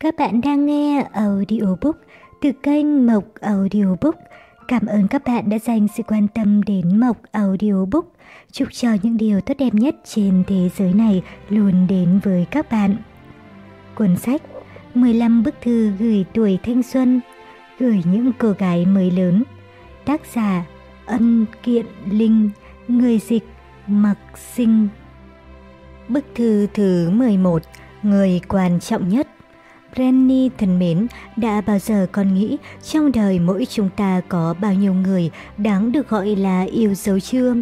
Các bạn đang nghe audiobook từ kênh Mộc Audiobook. Cảm ơn các bạn đã dành sự quan tâm đến Mộc Audiobook. Chúc cho những điều tốt đẹp nhất trên thế giới này luôn đến với các bạn. Cuốn sách 15 bức thư gửi tuổi thanh xuân, gửi những cô gái mới lớn. Tác giả Ân Kiện Linh, người dịch Mặc Sinh. Bức thư thứ 11, người quan trọng nhất. Brenny thân mến, đã bao giờ con nghĩ trong đời mỗi chúng ta có bao nhiêu người đáng được gọi là yêu dấu chưa?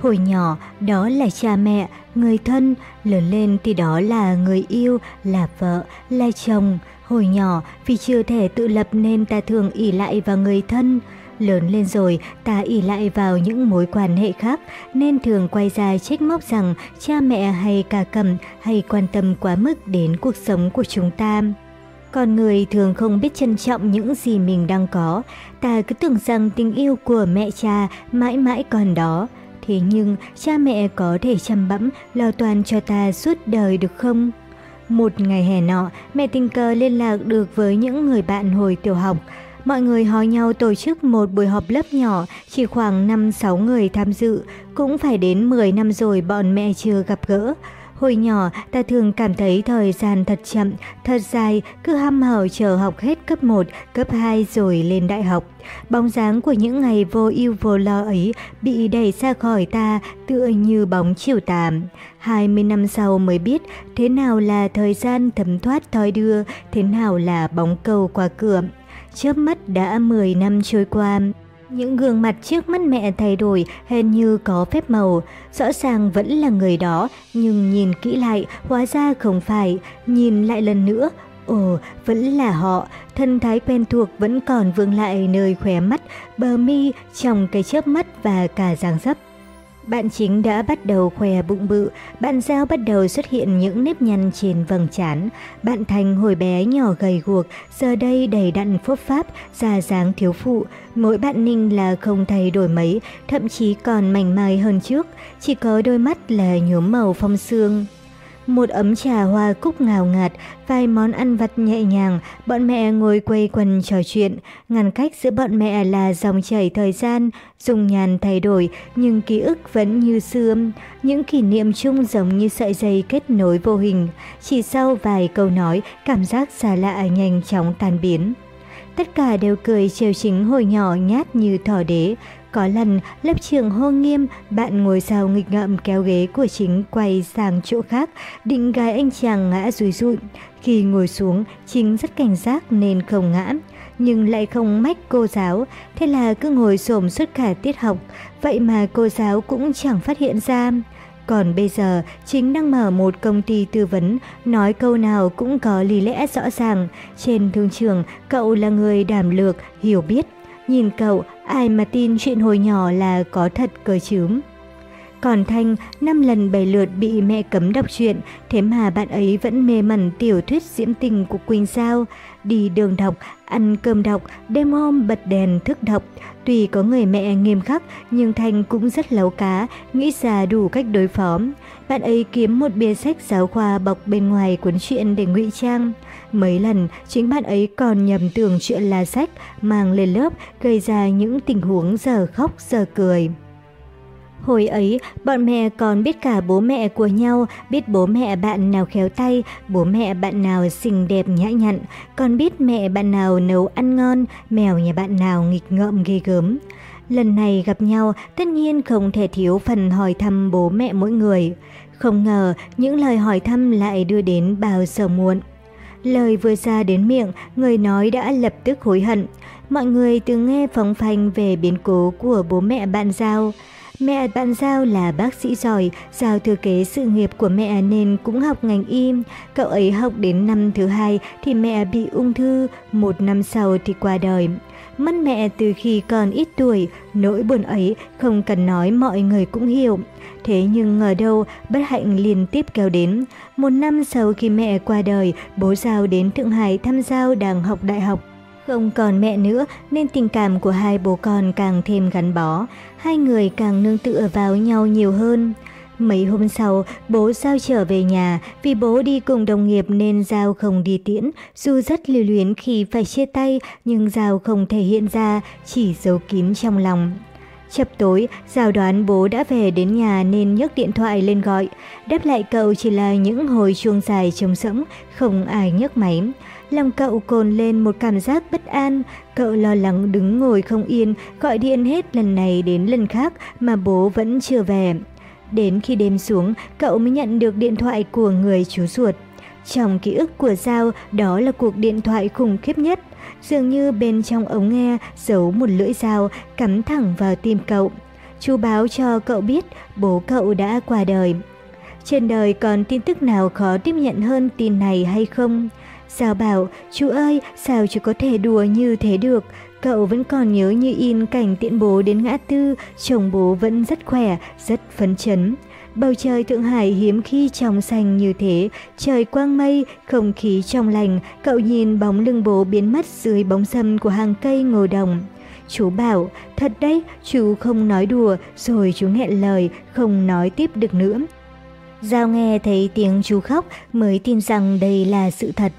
Hồi nhỏ, đó là cha mẹ, người thân, lớn lên thì đó là người yêu, là vợ, là chồng. Hồi nhỏ, vì chưa thể tự lập nên ta thường ỉ lại vào người thân. Lớn lên rồi, ta ỉ lại vào những mối quan hệ khác, nên thường quay ra trách móc rằng cha mẹ hay cả cầm hay quan tâm quá mức đến cuộc sống của chúng ta. Con người thường không biết trân trọng những gì mình đang có, ta cứ tưởng rằng tình yêu của mẹ cha mãi mãi còn đó. Thế nhưng cha mẹ có thể chăm bẵm lo toàn cho ta suốt đời được không? Một ngày hè nọ, mẹ tình cờ liên lạc được với những người bạn hồi tiểu học. Mọi người hò nhau tổ chức một buổi họp lớp nhỏ, chỉ khoảng 5-6 người tham dự, cũng phải đến 10 năm rồi bọn mẹ chưa gặp gỡ. Hồi nhỏ, ta thường cảm thấy thời gian thật chậm, thật dài, cứ ham hở chờ học hết cấp 1, cấp 2 rồi lên đại học. Bóng dáng của những ngày vô ưu vô lo ấy bị đẩy xa khỏi ta tựa như bóng chiều tàm. 20 năm sau mới biết thế nào là thời gian thấm thoát thoi đưa, thế nào là bóng cầu qua cửa. Chớp mắt đã 10 năm trôi qua. Những gương mặt trước mắt mẹ thay đổi hệt như có phép màu, rõ ràng vẫn là người đó, nhưng nhìn kỹ lại, hóa ra không phải, nhìn lại lần nữa, ồ, vẫn là họ, thân thái quen thuộc vẫn còn vương lại nơi khóe mắt, bờ mi, trong cái chớp mắt và cả dáng dấp. Bạn chính đã bắt đầu khoe bụng bự, bạn Giao bắt đầu xuất hiện những nếp nhăn trên vầng trán, bạn Thành hồi bé nhỏ gầy guộc, giờ đây đầy đặn phốp pháp, da dáng thiếu phụ, mỗi bạn Ninh là không thay đổi mấy, thậm chí còn mảnh mai hơn trước, chỉ có đôi mắt là nhuốm màu phong sương. Một ấm trà hoa cúc ngào ngạt, vài món ăn vặt nhẹ nhàng, bọn mẹ ngồi quây quần trò chuyện. Ngăn cách giữa bọn mẹ là dòng chảy thời gian, dùng nhàn thay đổi, nhưng ký ức vẫn như xưa. Những kỷ niệm chung giống như sợi dây kết nối vô hình. Chỉ sau vài câu nói, cảm giác xa lạ nhanh chóng tan biến. Tất cả đều cười trêu chính hồi nhỏ nhát như thỏ đế. Có lần, lớp trưởng hô nghiêm, bạn ngồi sau nghịch ngợm kéo ghế của chính quay sang chỗ khác, định gái anh chàng ngã rùi rụi. Khi ngồi xuống, chính rất cảnh giác nên không ngã, nhưng lại không mách cô giáo, thế là cứ ngồi xổm suốt cả tiết học, vậy mà cô giáo cũng chẳng phát hiện ra. Còn bây giờ, chính đang mở một công ty tư vấn, nói câu nào cũng có lý lẽ rõ ràng. Trên thương trường, cậu là người đảm lược, hiểu biết. Nhìn cậu, ai mà tin chuyện hồi nhỏ là có thật cơ chứ. Còn Thanh, năm lần bảy lượt bị mẹ cấm đọc truyện, thế mà bạn ấy vẫn mê mẩn tiểu thuyết diễm tình của Quỳnh sao Đi đường đọc, ăn cơm đọc, đêm hôm bật đèn thức đọc. Tuy có người mẹ nghiêm khắc, nhưng Thanh cũng rất lấu cá, nghĩ ra đủ cách đối phó. Bạn ấy kiếm một bìa sách giáo khoa bọc bên ngoài cuốn truyện để ngụy trang. Mấy lần, chính bạn ấy còn nhầm tưởng chuyện là sách, mang lên lớp, gây ra những tình huống giờ khóc giờ cười. Hồi ấy, bọn mẹ còn biết cả bố mẹ của nhau, biết bố mẹ bạn nào khéo tay, bố mẹ bạn nào xinh đẹp nhã nhặn, còn biết mẹ bạn nào nấu ăn ngon, mèo nhà bạn nào nghịch ngợm ghê gớm. Lần này gặp nhau, tất nhiên không thể thiếu phần hỏi thăm bố mẹ mỗi người. Không ngờ, những lời hỏi thăm lại đưa đến bao giờ muộn. Lời vừa ra đến miệng, người nói đã lập tức hối hận. Mọi người từng nghe phóng phanh về biến cố của bố mẹ bạn Giao. Mẹ bạn Giao là bác sĩ giỏi, Giao thừa kế sự nghiệp của mẹ nên cũng học ngành y. Cậu ấy học đến năm thứ hai thì mẹ bị ung thư, một năm sau thì qua đời. Mất mẹ từ khi còn ít tuổi, nỗi buồn ấy không cần nói mọi người cũng hiểu. Thế nhưng ngờ đâu bất hạnh liên tiếp kéo đến. Một năm sau khi mẹ qua đời, bố Giao đến Thượng Hải thăm Giao đang học đại học. Không còn mẹ nữa nên tình cảm của hai bố con càng thêm gắn bó, hai người càng nương tựa vào nhau nhiều hơn. Mấy hôm sau, bố Giao trở về nhà, vì bố đi cùng đồng nghiệp nên Giao không đi tiễn. Dù rất lưu luyến khi phải chia tay, nhưng Giao không thể hiện ra, chỉ giấu kín trong lòng. Chập tối, Giao đoán bố đã về đến nhà nên nhấc điện thoại lên gọi. Đáp lại cậu chỉ là những hồi chuông dài trống rỗng, không ai nhấc máy. Lòng cậu cồn lên một cảm giác bất an, cậu lo lắng đứng ngồi không yên, gọi điện hết lần này đến lần khác mà bố vẫn chưa về. Đến khi đêm xuống, cậu mới nhận được điện thoại của người chú ruột. Trong ký ức của Giao, đó là cuộc điện thoại khủng khiếp nhất. Dường như bên trong ống nghe giấu một lưỡi dao cắm thẳng vào tim cậu. Chú báo cho cậu biết bố cậu đã qua đời. Trên đời còn tin tức nào khó tiếp nhận hơn tin này hay không? Giao bảo, chú ơi, sao chú có thể đùa như thế được? Cậu vẫn còn nhớ như in cảnh tiện bố đến ngã tư, chồng bố vẫn rất khỏe, rất phấn chấn. Bầu trời Thượng Hải hiếm khi trong xanh như thế, trời quang mây, không khí trong lành, cậu nhìn bóng lưng bố biến mất dưới bóng sâm của hàng cây ngô đồng. Chú bảo, thật đấy, chú không nói đùa, rồi chú nghẹn lời, không nói tiếp được nữa. Giao nghe thấy tiếng chú khóc mới tin rằng đây là sự thật.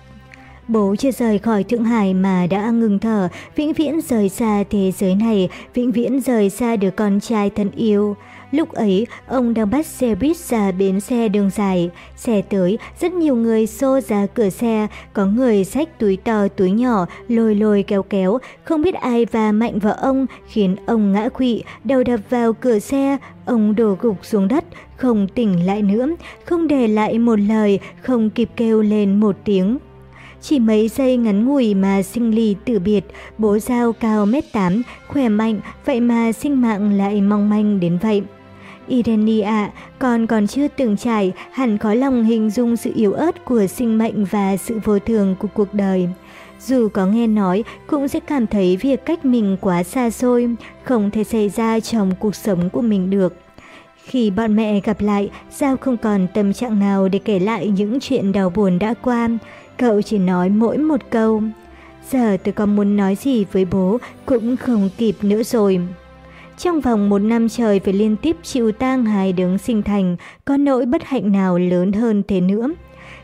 Bố chưa rời khỏi Thượng Hải mà đã ngừng thở, vĩnh viễn rời xa thế giới này, vĩnh viễn rời xa đứa con trai thân yêu. Lúc ấy, ông đang bắt xe buýt ra bến xe đường dài. Xe tới, rất nhiều người xô ra cửa xe, có người xách túi to túi nhỏ, lôi lôi kéo kéo, không biết ai va mạnh vào ông, khiến ông ngã quỵ, đầu đập vào cửa xe, ông đổ gục xuống đất, không tỉnh lại nữa, không để lại một lời, không kịp kêu lên một tiếng. Chỉ mấy giây ngắn ngủi mà sinh ly tử biệt, bố Giao cao mét 8, khỏe mạnh, vậy mà sinh mạng lại mong manh đến vậy. Irene ạ, con còn chưa từng trải, hẳn khó lòng hình dung sự yếu ớt của sinh mệnh và sự vô thường của cuộc đời. Dù có nghe nói, cũng sẽ cảm thấy việc cách mình quá xa xôi, không thể xảy ra trong cuộc sống của mình được. Khi bọn mẹ gặp lại, Giao không còn tâm trạng nào để kể lại những chuyện đau buồn đã qua. Cậu chỉ nói mỗi một câu. Giờ tôi còn muốn nói gì với bố cũng không kịp nữa rồi. Trong vòng một năm trời phải liên tiếp chịu tang hai đấng sinh thành, có nỗi bất hạnh nào lớn hơn thế nữa.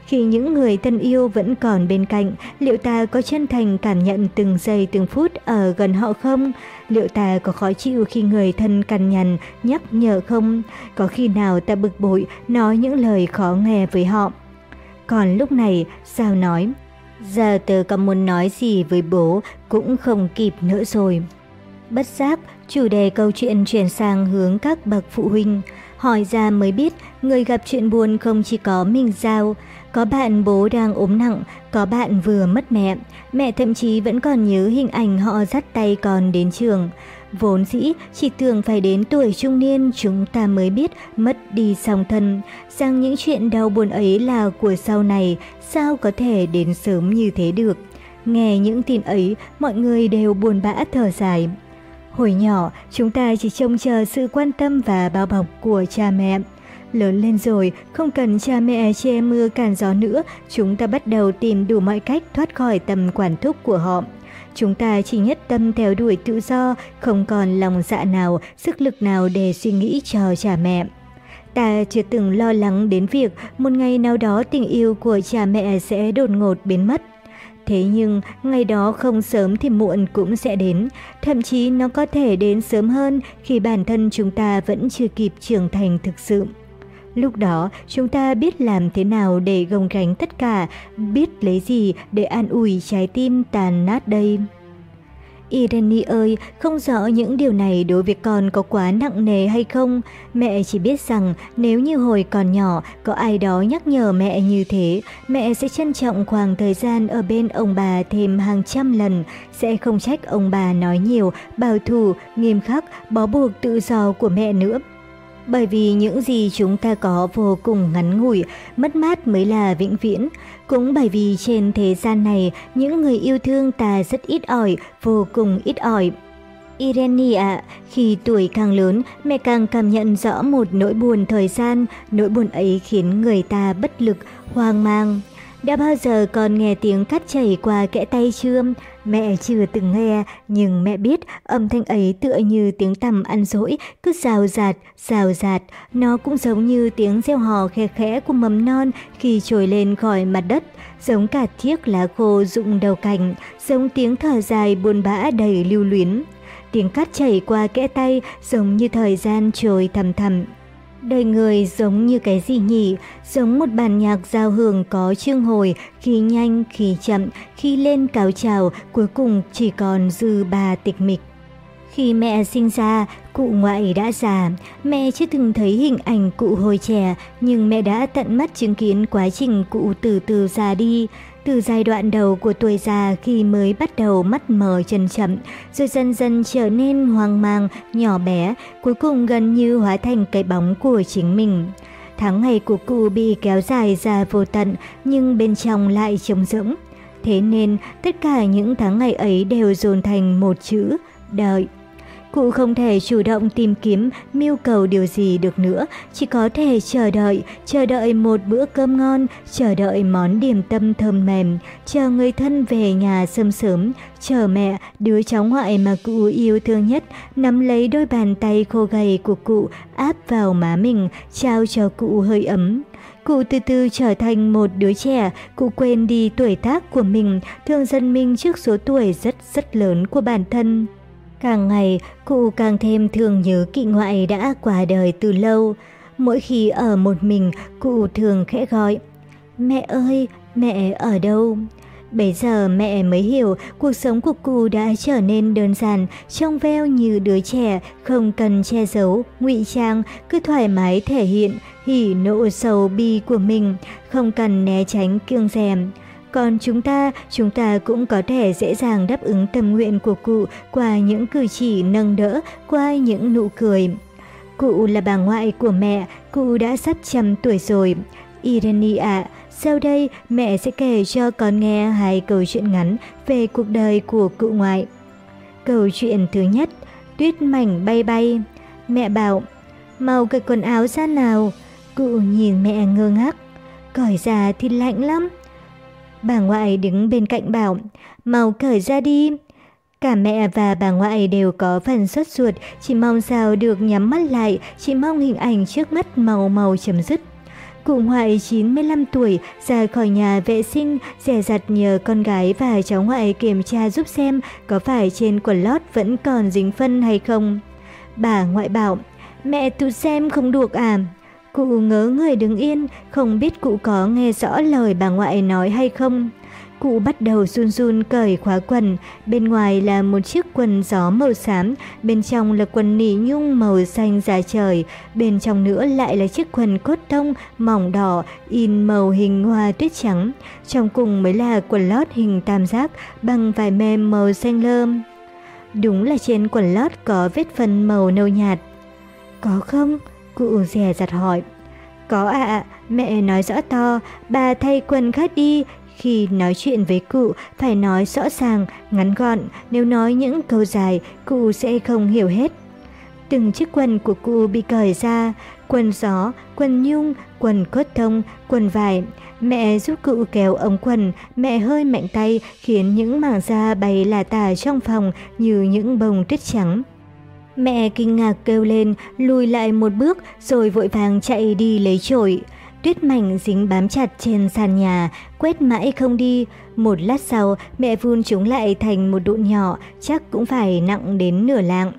Khi những người thân yêu vẫn còn bên cạnh, liệu ta có chân thành cảm nhận từng giây từng phút ở gần họ không? Liệu ta có khó chịu khi người thân cằn nhằn, nhắc nhở không? Có khi nào ta bực bội, nói những lời khó nghe với họ? Còn lúc này, sao nói? Giờ tớ có muốn nói gì với bố cũng không kịp nữa rồi. Bất giác, chủ đề câu chuyện chuyển sang hướng các bậc phụ huynh. Hỏi ra mới biết, người gặp chuyện buồn không chỉ có mình Giao. Có bạn bố đang ốm nặng, có bạn vừa mất mẹ. Mẹ thậm chí vẫn còn nhớ hình ảnh họ dắt tay con đến trường. Vốn dĩ, chỉ tưởng phải đến tuổi trung niên chúng ta mới biết mất đi song thân, rằng những chuyện đau buồn ấy là của sau này, sao có thể đến sớm như thế được. Nghe những tin ấy, mọi người đều buồn bã thở dài. Hồi nhỏ, chúng ta chỉ trông chờ sự quan tâm và bao bọc của cha mẹ. Lớn lên rồi, không cần cha mẹ che mưa cản gió nữa, chúng ta bắt đầu tìm đủ mọi cách thoát khỏi tầm quản thúc của họ. Chúng ta chỉ nhất tâm theo đuổi tự do, không còn lòng dạ nào, sức lực nào để suy nghĩ cho cha mẹ. Ta chưa từng lo lắng đến việc một ngày nào đó tình yêu của cha mẹ sẽ đột ngột biến mất. Thế nhưng, ngày đó không sớm thì muộn cũng sẽ đến, thậm chí nó có thể đến sớm hơn khi bản thân chúng ta vẫn chưa kịp trưởng thành thực sự. Lúc đó, chúng ta biết làm thế nào để gồng gánh tất cả, biết lấy gì để an ủi trái tim tàn nát đây. Irene ơi, không rõ những điều này đối với con có quá nặng nề hay không. Mẹ chỉ biết rằng nếu như hồi còn nhỏ có ai đó nhắc nhở mẹ như thế, mẹ sẽ trân trọng khoảng thời gian ở bên ông bà thêm hàng trăm lần, sẽ không trách ông bà nói nhiều, bảo thủ, nghiêm khắc, bó buộc tự do của mẹ nữa. Bởi vì những gì chúng ta có vô cùng ngắn ngủi, mất mát mới là vĩnh viễn. Cũng bởi vì trên thế gian này, những người yêu thương ta rất ít ỏi, vô cùng ít ỏi. Irene ạ, khi tuổi càng lớn, mẹ càng cảm nhận rõ một nỗi buồn thời gian, nỗi buồn ấy khiến người ta bất lực, hoang mang. Đã bao giờ con nghe tiếng cắt chảy qua kẽ tay chưa? Mẹ chưa từng nghe, nhưng mẹ biết âm thanh ấy tựa như tiếng tầm ăn dỗi, cứ rào rạt, rào rạt. Nó cũng giống như tiếng reo hò khe khẽ của mầm non khi trồi lên khỏi mặt đất, giống cả chiếc lá khô rụng đầu cành, giống tiếng thở dài buồn bã đầy lưu luyến. Tiếng cắt chảy qua kẽ tay giống như thời gian trôi thầm thầm. Đời người giống như cái gì nhỉ? Giống một bản nhạc giao hưởng có chương hồi, khi nhanh, khi chậm, khi lên cao trào, cuối cùng chỉ còn dư bà tịch mịch. Khi mẹ sinh ra, cụ ngoại đã già, mẹ chưa từng thấy hình ảnh cụ hồi trẻ, nhưng mẹ đã tận mắt chứng kiến quá trình cụ từ từ già đi. Từ giai đoạn đầu của tuổi già khi mới bắt đầu mắt mờ chân chậm, rồi dần dần trở nên hoang mang, nhỏ bé, cuối cùng gần như hóa thành cái bóng của chính mình. Tháng ngày của cụ bị kéo dài ra vô tận, nhưng bên trong lại trống rỗng. Thế nên, tất cả những tháng ngày ấy đều dồn thành một chữ, đợi. Cụ không thể chủ động tìm kiếm, mưu cầu điều gì được nữa, chỉ có thể chờ đợi, chờ đợi một bữa cơm ngon, chờ đợi món điểm tâm thơm mềm, chờ người thân về nhà sớm sớm, chờ mẹ, đứa cháu ngoại mà cụ yêu thương nhất, nắm lấy đôi bàn tay khô gầy của cụ, áp vào má mình, trao cho cụ hơi ấm. Cụ từ từ trở thành một đứa trẻ, cụ quên đi tuổi tác của mình, thường dân minh trước số tuổi rất rất lớn của bản thân. Càng ngày, cụ càng thêm thường nhớ kỵ ngoại đã qua đời từ lâu. Mỗi khi ở một mình, cụ thường khẽ gọi, Mẹ ơi, mẹ ở đâu? Bây giờ mẹ mới hiểu cuộc sống của cụ đã trở nên đơn giản, trong veo như đứa trẻ, không cần che giấu, ngụy trang, cứ thoải mái thể hiện, hỉ nộ sầu bi của mình, không cần né tránh kiêng rèm. Còn chúng ta, chúng ta cũng có thể dễ dàng đáp ứng tâm nguyện của cụ qua những cử chỉ nâng đỡ, qua những nụ cười. Cụ là bà ngoại của mẹ, cụ đã sắp trăm tuổi rồi. Irene ạ, sau đây mẹ sẽ kể cho con nghe hai câu chuyện ngắn về cuộc đời của cụ ngoại. Câu chuyện thứ nhất, tuyết mảnh bay bay. Mẹ bảo, mau cởi quần áo ra nào. Cụ nhìn mẹ ngơ ngác, cởi ra thì lạnh lắm. Bà ngoại đứng bên cạnh bảo, mau cởi ra đi. Cả mẹ và bà ngoại đều có phần sốt ruột, chỉ mong sao được nhắm mắt lại, chỉ mong hình ảnh trước mắt màu màu chấm dứt. Cụ ngoại 95 tuổi ra khỏi nhà vệ sinh, dè dặt nhờ con gái và cháu ngoại kiểm tra giúp xem có phải trên quần lót vẫn còn dính phân hay không. Bà ngoại bảo, mẹ tụt xem không được à? Cụ ngớ người đứng yên, không biết cụ có nghe rõ lời bà ngoại nói hay không. Cụ bắt đầu run run cởi khóa quần, bên ngoài là một chiếc quần gió màu xám, bên trong là quần nỉ nhung màu xanh da trời, bên trong nữa lại là chiếc quần cốt tông mỏng đỏ, in màu hình hoa tuyết trắng, trong cùng mới là quần lót hình tam giác bằng vải mềm màu xanh lơm. Đúng là trên quần lót có vết phân màu nâu nhạt. Có không? Cụ dè dặt hỏi. Có ạ, mẹ nói rõ to, bà thay quần khác đi. Khi nói chuyện với cụ, phải nói rõ ràng, ngắn gọn, nếu nói những câu dài, cụ sẽ không hiểu hết. Từng chiếc quần của cụ bị cởi ra, quần gió, quần nhung, quần cốt thông, quần vải. Mẹ giúp cụ kéo ống quần, mẹ hơi mạnh tay khiến những mảng da bay là tả trong phòng như những bông tuyết trắng. Mẹ kinh ngạc kêu lên, lùi lại một bước rồi vội vàng chạy đi lấy chổi. Tuyết mảnh dính bám chặt trên sàn nhà, quét mãi không đi. Một lát sau, mẹ vun chúng lại thành một đụn nhỏ, chắc cũng phải nặng đến nửa lạng.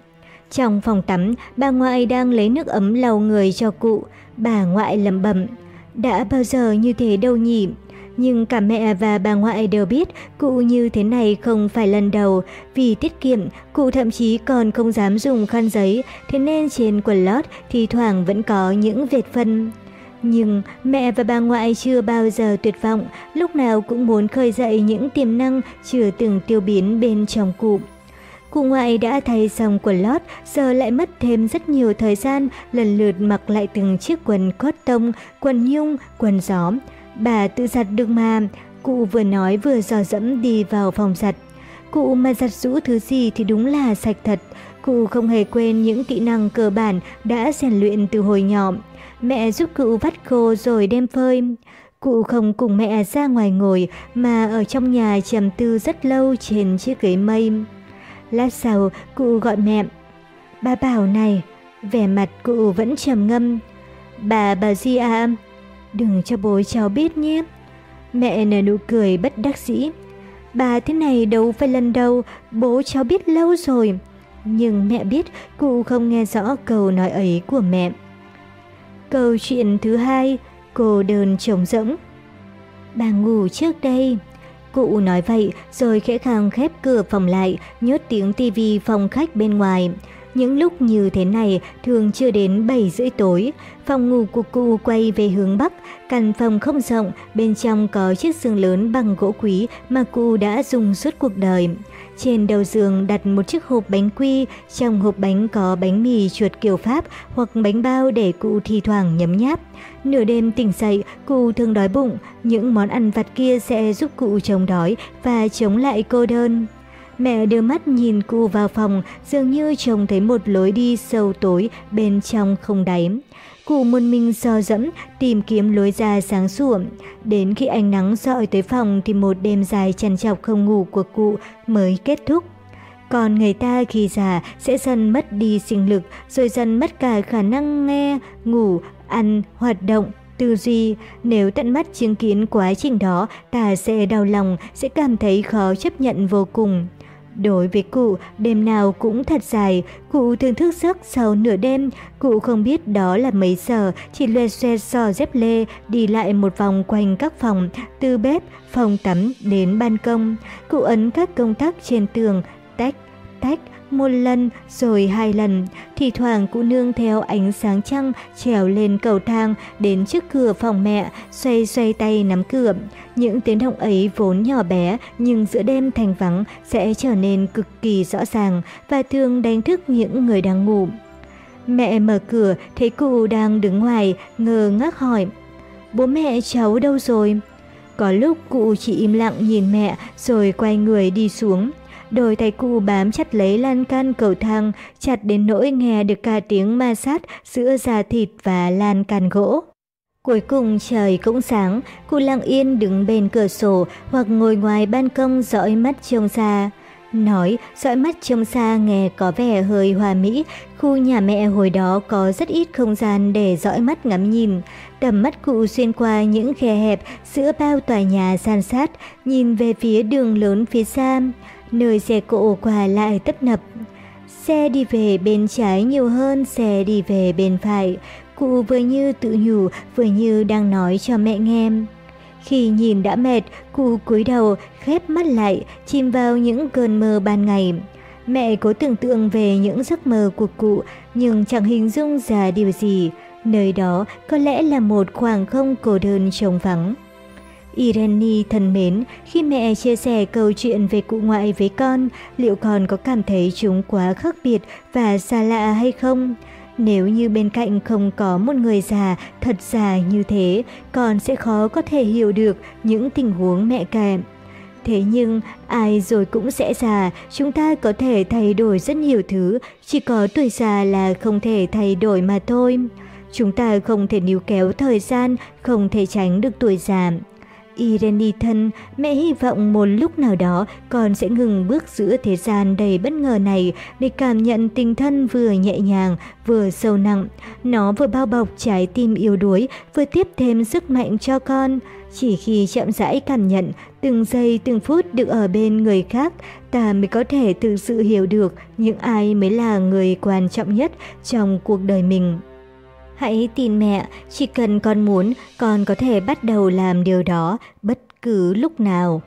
Trong phòng tắm, bà ngoại đang lấy nước ấm lau người cho cụ. Bà ngoại lầm bẩm đã bao giờ như thế đâu nhỉ? Nhưng cả mẹ và bà ngoại đều biết cụ như thế này không phải lần đầu. Vì tiết kiệm, cụ thậm chí còn không dám dùng khăn giấy, thế nên trên quần lót thì thoảng vẫn có những vệt phân. Nhưng mẹ và bà ngoại chưa bao giờ tuyệt vọng, lúc nào cũng muốn khơi dậy những tiềm năng chưa từng tiêu biến bên trong cụ. Cụ ngoại đã thay xong quần lót, giờ lại mất thêm rất nhiều thời gian lần lượt mặc lại từng chiếc quần cốt tông, quần nhung, quần gióm Bà tự giặt được mà, cụ vừa nói vừa dò dẫm đi vào phòng giặt. Cụ mà giặt rũ thứ gì thì đúng là sạch thật, cụ không hề quên những kỹ năng cơ bản đã rèn luyện từ hồi nhỏ. Mẹ giúp cụ vắt khô rồi đem phơi. Cụ không cùng mẹ ra ngoài ngồi mà ở trong nhà trầm tư rất lâu trên chiếc ghế mây. Lát sau, cụ gọi mẹ. Bà bảo này, vẻ mặt cụ vẫn trầm ngâm. Bà bà gì à? Đừng cho bố cháu biết nhé. Mẹ nở nụ cười bất đắc dĩ. Bà thế này đâu phải lần đầu, bố cháu biết lâu rồi. Nhưng mẹ biết cụ không nghe rõ câu nói ấy của mẹ. Câu chuyện thứ hai, cô đơn trống rỗng. Bà ngủ trước đây. Cụ nói vậy rồi khẽ khàng khép cửa phòng lại, nhốt tiếng tivi phòng khách bên ngoài. Những lúc như thế này thường chưa đến 7 rưỡi tối, phòng ngủ của cụ quay về hướng Bắc, căn phòng không rộng, bên trong có chiếc giường lớn bằng gỗ quý mà cụ đã dùng suốt cuộc đời. Trên đầu giường đặt một chiếc hộp bánh quy, trong hộp bánh có bánh mì chuột kiểu Pháp hoặc bánh bao để cụ thi thoảng nhấm nháp. Nửa đêm tỉnh dậy, cụ thường đói bụng, những món ăn vặt kia sẽ giúp cụ chống đói và chống lại cô đơn. Mẹ đưa mắt nhìn cụ vào phòng, dường như trông thấy một lối đi sâu tối bên trong không đáy. Cụ một mình so dẫm, tìm kiếm lối ra sáng sủa. Đến khi ánh nắng dọi tới phòng thì một đêm dài chăn chọc không ngủ của cụ mới kết thúc. Còn người ta khi già sẽ dần mất đi sinh lực, rồi dần mất cả khả năng nghe, ngủ, ăn, hoạt động, tư duy. Nếu tận mắt chứng kiến quá trình đó, ta sẽ đau lòng, sẽ cảm thấy khó chấp nhận vô cùng. Đối với cụ, đêm nào cũng thật dài, cụ thường thức giấc sau nửa đêm, cụ không biết đó là mấy giờ, chỉ loe xoe so dép lê, đi lại một vòng quanh các phòng, từ bếp, phòng tắm đến ban công. Cụ ấn các công tắc trên tường, tách, tách, một lần rồi hai lần, thì thoảng cụ nương theo ánh sáng trăng trèo lên cầu thang đến trước cửa phòng mẹ, xoay xoay tay nắm cửa. Những tiếng động ấy vốn nhỏ bé nhưng giữa đêm thành vắng sẽ trở nên cực kỳ rõ ràng và thường đánh thức những người đang ngủ. Mẹ mở cửa thấy cụ đang đứng ngoài, ngơ ngác hỏi. Bố mẹ cháu đâu rồi? Có lúc cụ chỉ im lặng nhìn mẹ rồi quay người đi xuống. Đôi tay cụ bám chặt lấy lan can cầu thang, chặt đến nỗi nghe được cả tiếng ma sát giữa da thịt và lan can gỗ. Cuối cùng trời cũng sáng, cụ lặng yên đứng bên cửa sổ hoặc ngồi ngoài ban công dõi mắt trông xa. Nói, dõi mắt trông xa nghe có vẻ hơi hòa mỹ, khu nhà mẹ hồi đó có rất ít không gian để dõi mắt ngắm nhìn. Tầm mắt cụ xuyên qua những khe hẹp giữa bao tòa nhà san sát, nhìn về phía đường lớn phía xa nơi xe cộ qua lại tấp nập. Xe đi về bên trái nhiều hơn xe đi về bên phải, cụ vừa như tự nhủ vừa như đang nói cho mẹ nghe. Khi nhìn đã mệt, cụ cúi đầu, khép mắt lại, chìm vào những cơn mơ ban ngày. Mẹ cố tưởng tượng về những giấc mơ của cụ, nhưng chẳng hình dung ra điều gì. Nơi đó có lẽ là một khoảng không cô đơn trống vắng. Irene thân mến, khi mẹ chia sẻ câu chuyện về cụ ngoại với con, liệu con có cảm thấy chúng quá khác biệt và xa lạ hay không? Nếu như bên cạnh không có một người già thật già như thế, con sẽ khó có thể hiểu được những tình huống mẹ kể. Thế nhưng, ai rồi cũng sẽ già, chúng ta có thể thay đổi rất nhiều thứ, chỉ có tuổi già là không thể thay đổi mà thôi. Chúng ta không thể níu kéo thời gian, không thể tránh được tuổi già. Irene thân, mẹ hy vọng một lúc nào đó con sẽ ngừng bước giữa thế gian đầy bất ngờ này để cảm nhận tình thân vừa nhẹ nhàng, vừa sâu nặng. Nó vừa bao bọc trái tim yếu đuối, vừa tiếp thêm sức mạnh cho con. Chỉ khi chậm rãi cảm nhận từng giây từng phút được ở bên người khác, ta mới có thể thực sự hiểu được những ai mới là người quan trọng nhất trong cuộc đời mình. Hãy tin mẹ, chỉ cần con muốn, con có thể bắt đầu làm điều đó bất cứ lúc nào.